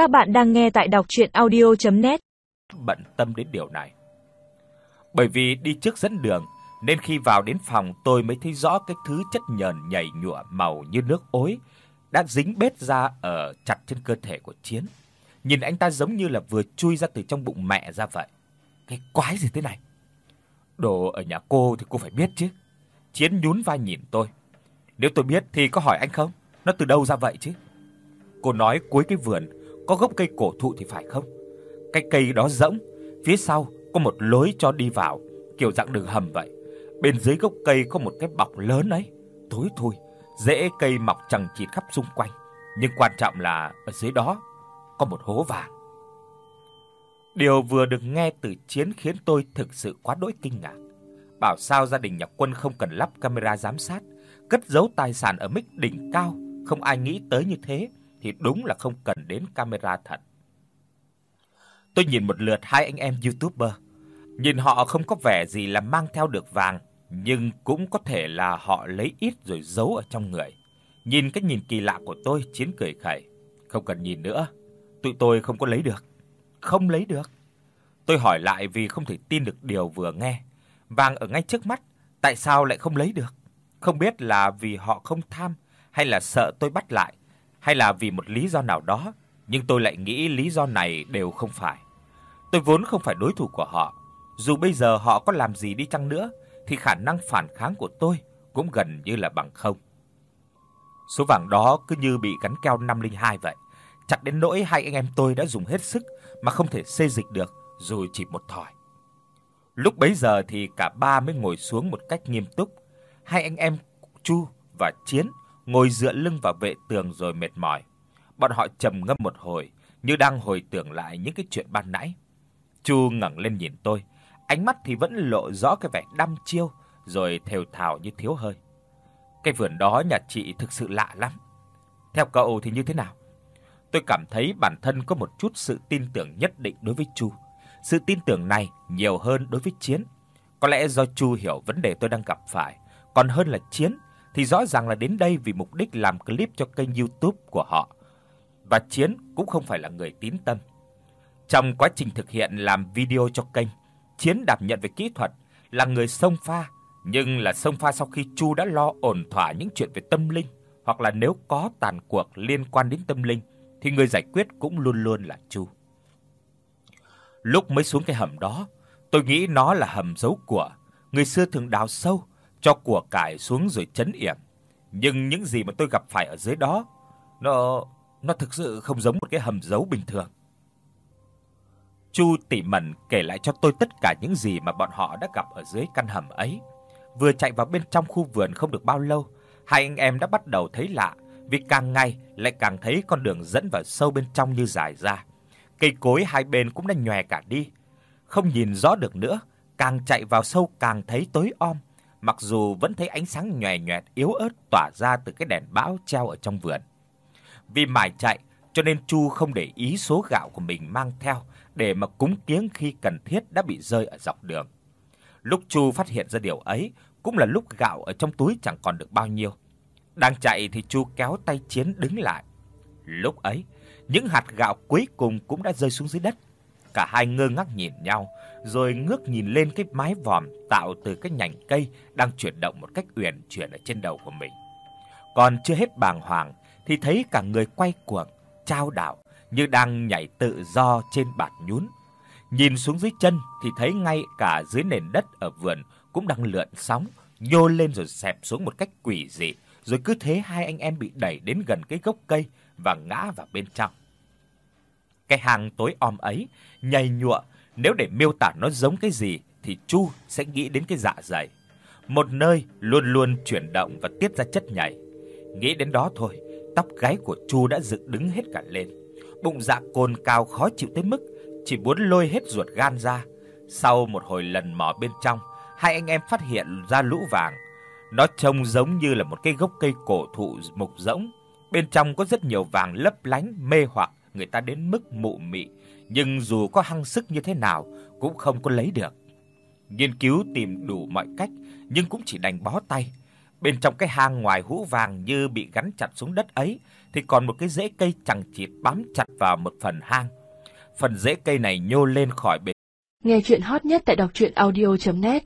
Các bạn đang nghe tại đọc audio net Bận tâm đến điều này. Bởi vì đi trước dẫn đường, nên khi vào đến phòng tôi mới thấy rõ cái thứ chất nhờn nhầy nhụa màu như nước ối đã dính bết ra ở chặt trên cơ thể của Chiến. Nhìn anh ta giống như là vừa chui ra từ trong bụng mẹ ra vậy. Cái quái gì thế này? Đồ ở nhà cô thì cô phải biết chứ. Chiến nhún vai nhìn tôi. Nếu tôi biết thì có hỏi anh không? Nó từ đâu ra vậy chứ? Cô nói cuối cái vườn có gốc cây cổ thụ thì phải không? Cái cây đó rỗng, phía sau có một lối cho đi vào, kiểu dạng đường hầm vậy. Bên dưới gốc cây có một cái bọc lớn ấy, tối thui, rễ cây mọc chằng chịt khắp xung quanh, nhưng quan trọng là ở dưới đó có một hố vàng. Điều vừa được nghe từ Chiến khiến tôi thực sự quá đỗi kinh ngạc. Bảo sao gia đình nhà Quân không cần lắp camera giám sát, cất giấu tài sản ở mức đỉnh cao, không ai nghĩ tới như thế thì đúng là không cần đến camera thật. Tôi nhìn một lượt hai anh em YouTuber, nhìn họ không có vẻ gì là mang theo được vàng, nhưng cũng có thể là họ lấy ít rồi giấu ở trong người. Nhìn cái nhìn kỳ lạ của tôi, Chiến cười khẩy, không cần nhìn nữa, tụi tôi không có lấy được. Không lấy được. Tôi hỏi lại vì không thể tin được điều vừa nghe. Vàng ở ngay trước mắt, tại sao lại không lấy được? Không biết là vì họ không tham hay là sợ tôi bắt lại, hay là vì một lý do nào đó, nhưng tôi lại nghĩ lý do này đều không phải. Tôi vốn không phải đối thủ của họ, dù bây giờ họ có làm gì đi chăng nữa thì khả năng phản kháng của tôi cũng gần như là bằng không. Số vàng đó cứ như bị gắn keo 502 vậy, chặt đến nỗi hai anh em tôi đã dùng hết sức mà không thể xê dịch được dù chỉ một thỏi. Lúc bấy giờ thì cả ba mới ngồi xuống một cách nghiêm túc. Hai anh em Chu và Chiến ngồi dựa lưng vào vệ tường rồi mệt mỏi. Bọn họ trầm ngâm một hồi, như đang hồi tưởng lại những cái chuyện ban nãy. Chu ngẩng lên nhìn tôi, ánh mắt thì vẫn lộ rõ cái vẻ đăm chiêu, rồi thều thào như thiếu hơi. Cái vườn đó nhà chị thực sự lạ lắm. Theo cậu thì như thế nào? Tôi cảm thấy bản thân có một chút sự tin tưởng nhất định đối với Chu. Sự tin tưởng này nhiều hơn đối với Chiến. Có lẽ do Chu hiểu vấn đề tôi đang gặp phải, còn hơn là Chiến thì rõ ràng là đến đây vì mục đích làm clip cho kênh YouTube của họ. Và Chiến cũng không phải là người tín tâm. Trong quá trình thực hiện làm video cho kênh, Chiến đảm nhận về kỹ thuật, là người xông pha, nhưng là xông pha sau khi Chu đã lo ổn thỏa những chuyện về tâm linh, hoặc là nếu có tàn cuộc liên quan đến tâm linh thì người giải quyết cũng luôn luôn là Chu. Lúc mới xuống cái hầm đó, tôi nghĩ nó là hầm giấu của, người xưa thường đào sâu cho của cải xuống rồi chấn yểm. Nhưng những gì mà tôi gặp phải ở dưới đó, nó nó thực sự không giống một cái hầm giấu bình thường. Chu tỷ mẩn kể lại cho tôi tất cả những gì mà bọn họ đã gặp ở dưới căn hầm ấy. Vừa chạy vào bên trong khu vườn không được bao lâu, hai anh em đã bắt đầu thấy lạ, vì càng ngày lại càng thấy con đường dẫn vào sâu bên trong như dài ra. Cây cối hai bên cũng đã nhòe cả đi, không nhìn rõ được nữa, càng chạy vào sâu càng thấy tối om, mặc dù vẫn thấy ánh sáng nhòe nhòe yếu ớt tỏa ra từ cái đèn bão treo ở trong vườn. Vì mải chạy, cho nên Chu không để ý số gạo của mình mang theo để mà cúng kiếng khi cần thiết đã bị rơi ở dọc đường. Lúc Chu phát hiện ra điều ấy, cũng là lúc gạo ở trong túi chẳng còn được bao nhiêu. Đang chạy thì Chu kéo tay Chiến đứng lại. Lúc ấy, những hạt gạo cuối cùng cũng đã rơi xuống dưới đất. Cả hai ngơ ngác nhìn nhau, rồi ngước nhìn lên cái mái vòm tạo từ cái nhành cây đang chuyển động một cách uyển chuyển ở trên đầu của mình. Còn chưa hết bàng hoàng thì thấy cả người quay cuồng, trao đảo như đang nhảy tự do trên bạt nhún. Nhìn xuống dưới chân thì thấy ngay cả dưới nền đất ở vườn cũng đang lượn sóng, nhô lên rồi xẹp xuống một cách quỷ dị, rồi cứ thế hai anh em bị đẩy đến gần cái gốc cây và ngã vào bên trong. Cái hang tối om ấy, nhầy nhụa, nếu để miêu tả nó giống cái gì thì Chu sẽ nghĩ đến cái dạ dày. Một nơi luôn luôn chuyển động và tiết ra chất nhầy. Nghĩ đến đó thôi, tóc gáy của Chu đã dựng đứng hết cả lên. Bụng dạ cồn cao khó chịu tới mức chỉ muốn lôi hết ruột gan ra. Sau một hồi lần mò bên trong, hai anh em phát hiện ra lũ vàng. Nó trông giống như là một cái gốc cây cổ thụ mục rỗng, bên trong có rất nhiều vàng lấp lánh mê hoặc người ta đến mức mụ mị, nhưng dù có hăng sức như thế nào cũng không có lấy được. Nghiên cứu tìm đủ mọi cách nhưng cũng chỉ đành bó tay. Bên trong cái hang ngoài hũ vàng như bị gắn chặt xuống đất ấy thì còn một cái rễ cây chằng chịt bám chặt vào một phần hang. Phần rễ cây này nhô lên khỏi bề. Nghe truyện hot nhất tại doctruyenaudio.net